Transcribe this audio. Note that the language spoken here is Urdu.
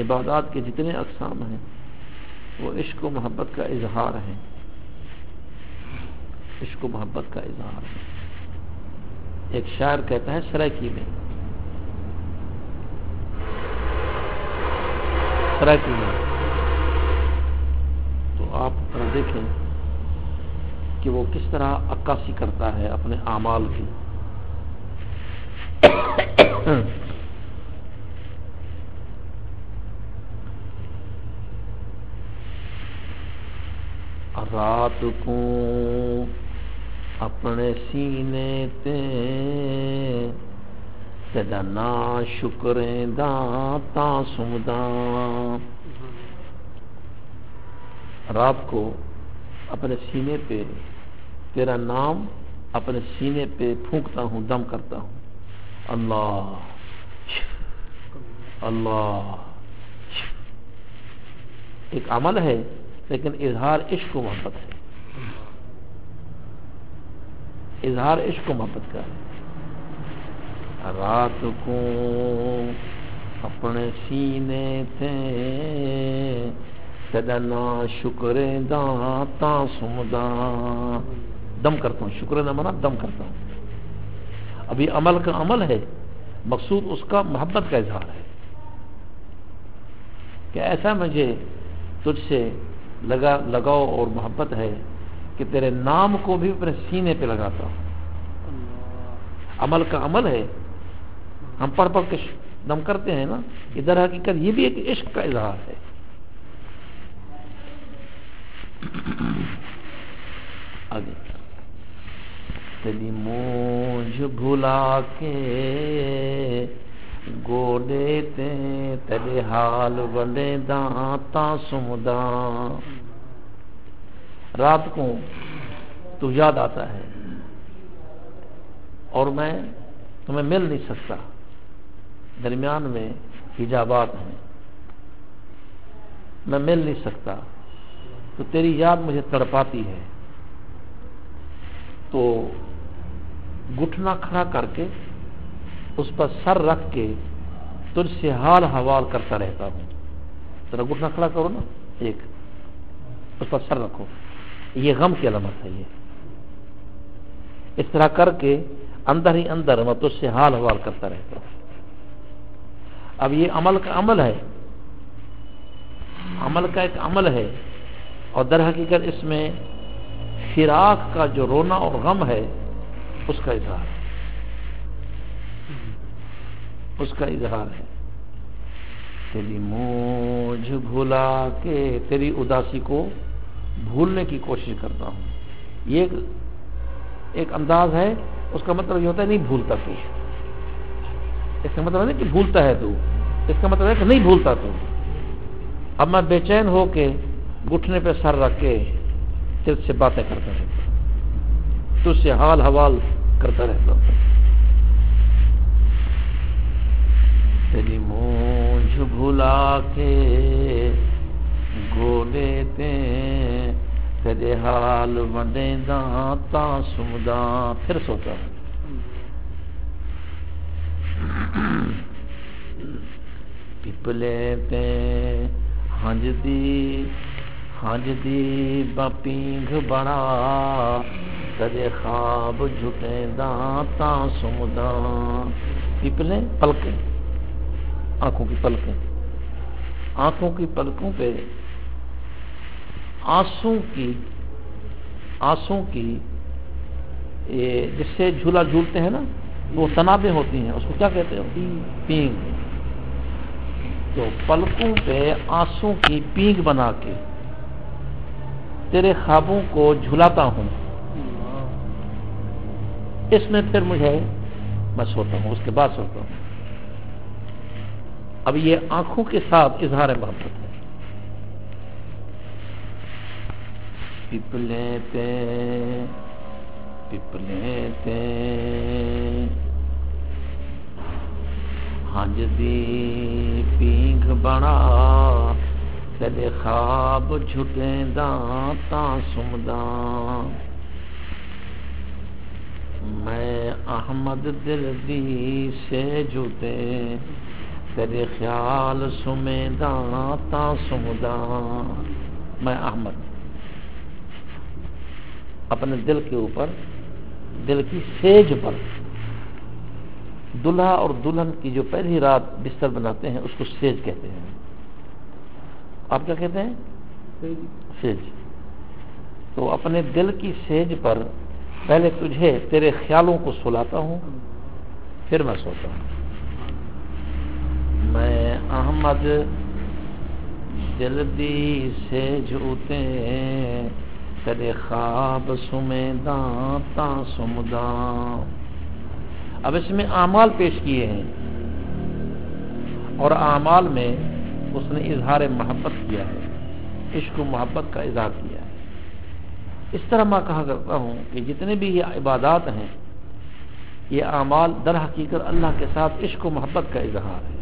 عبادات کے جتنے اقسام ہیں، وہ عشق و محبت کا اظہار ہے عشق و محبت کا اظہار ہے ایک شاعر کہتا ہے سرائکی میں۔ سرائکی میں۔ تو آپ دیکھیں کہ وہ کس طرح عکاسی کرتا ہے اپنے اعمال کی۔ رات کو اپنے سینے تے تیرا نا شکریں داں تا سمداں رات کو اپنے سینے پہ تیرا نام اپنے سینے پہ پھونکتا ہوں دم کرتا ہوں اللہ اللہ ایک عمل ہے لیکن اظہار عشق و محبت ہے۔ اظہار عشق و محبت کا۔ ہے رات کو اپنے سینے تھے سدنا شکر تا سمدا دم کرتا ہوں، شکر نہ منا دم کرتا ہوں۔ ابھی عمل کا عمل ہے، مقصود اس کا محبت کا اظہار ہے۔ کہ ایسا مجھے تجھ سے لگا لگاؤ اور محبت ہے کہ تیرے نام کو بھی اپنے سینے پہ لگاتا ہوں۔ عمل کا عمل ہے۔ ہم پڑھ پڑھ کے دم کرتے ہیں نا ادھر حقیقت یہ بھی ایک عشق کا اظہار ہے۔ آگے۔ تیری موج بھلا کے گوڈے تے تیرے حال بندے داں سمداں رات کو تو یاد آتا ہے۔ اور میں تمہیں مل نہیں سکتا۔ درمیان میں حجابات ہیں۔ میں مل نہیں سکتا۔ تو تیری یاد مجھے تڑپاتی ہے۔ تو گٹھنا کھڑا کر کے اس پر سر رکھ کے تجھ سے حال حوال کرتا رہتا ہوں۔ ذرا گٹھنا کھڑا کرو نا، ایک۔ اس پر سر رکھو۔ یہ غم کی علامت ہے یہ۔ اس طرح کر کے اندر ہی اندر میں تجھ سے حال حوال کرتا رہتا ہوں۔ اب یہ عمل کا عمل ہے۔ عمل کا ایک عمل ہے۔ اور در حقیقت اس میں فراق کا جو رونا اور غم ہے، اس کا اظہار۔ ہے اس کا اظہار ہے۔ تیری موج بھولا کے، تیری اداسی کو بھولنے کی کوشش کرتا ہوں۔ یہ ایک ایک انداز ہے، اس کا مطلب یہ ہوتا ہے نہیں بھولتا تو۔ اس کا مطلب نہیں کہ بھولتا ہے تو۔ اس کا مطلب ہے کہ نہیں بھولتا تو۔ اب میں بے چین ہو کے گٹھنے پہ سر رکھ کے تجھ سے باتیں کرتا رہتا تجھ سے حال حوال کرتا رہتا ہوں۔ تیری مونج بھلا کے گولے تیرے حال ونڈے تا سمدا پھر سوتا ہوں پپلے تے ہنج دی ہنج دی بپینگ بڑا۔ تیرے خواب جھٹے تا سمدا پپلے پلکیں آنکھوں کی پلکیں آنکھوں کی پلکوں پہ آنسو کی آنسو کی جس سے جھولا جھولتے ہیں نا وہ تنابیں ہوتی ہیں۔ اس کو کیا کہتے ہیں؟ پینگ۔ تو پلکوں پہ آنسو کی پینگ بنا کے تیرے خوابوں کو جھلاتا ہوں۔ اس میں پھر مجھے میں سوتا ہوں اس کے بعد سوتا ہوں۔ اب یہ آنکھوں کے ساتھ اظہار محبت ہے۔ پپلے تے پپلے تے ہنج دی پینگ بنا تیرے خواب جھٹے داں تا سمداں۔ میں احمد دل دی سے جھوتے تیرے خیال سمیداں تا سمداں میں احمد۔ اپنے دل کے اوپر دل کی سیج پر دلہا اور دلہن کی جو پہلی رات بستر بناتے ہیں اس کو سیج کہتے ہیں۔ آپ کیا کہتے ہیں؟ سیج۔ تو اپنے دل کی سیج پر پہلے تجھے تیرے خیالوں کو سلاتا ہوں پھر میں سوتا ہوں۔ میں احمد دل دی سیج اتے تیرے خواب سمے تا سمداں۔ اب اس میں اعمال پیش کیے ہیں۔ اور اعمال میں اس نے اظہار محبت کیا ہے، عشق و محبت کا اظہار کیا ہے۔ اس طرح میں کہا کرتا ہوں کہ جتنے بھی یہ عبادات ہیں، یہ اعمال در حقیقت اللہ کے ساتھ عشق و محبت کا اظہار ہے۔